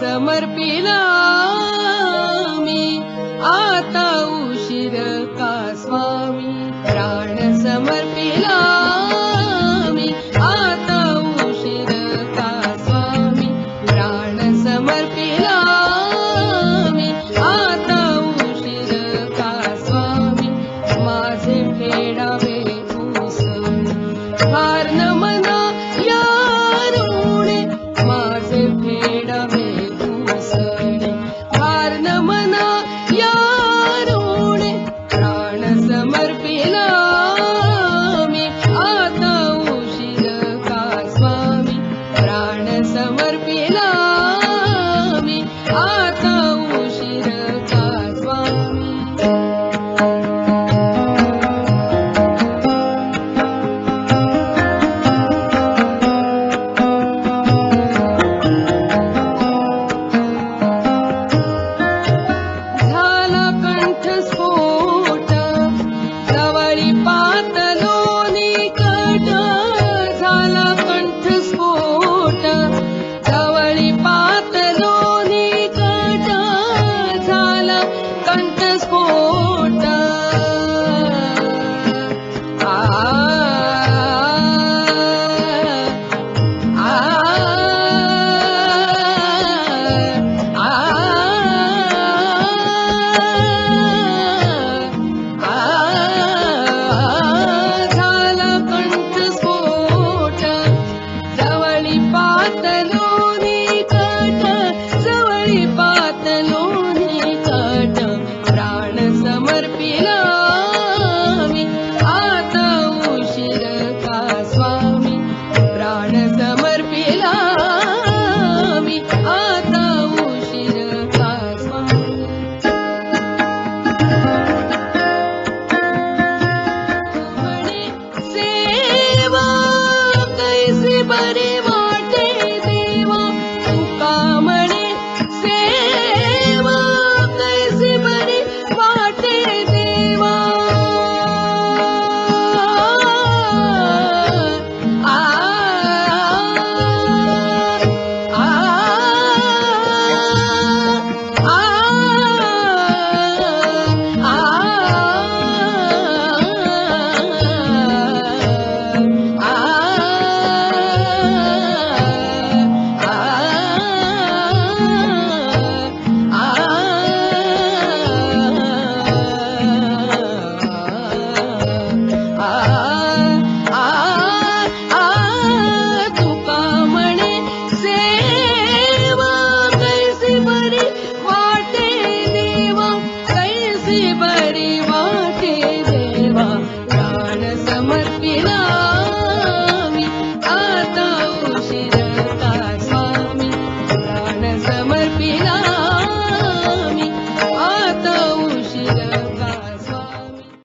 समर्पिला summer. but it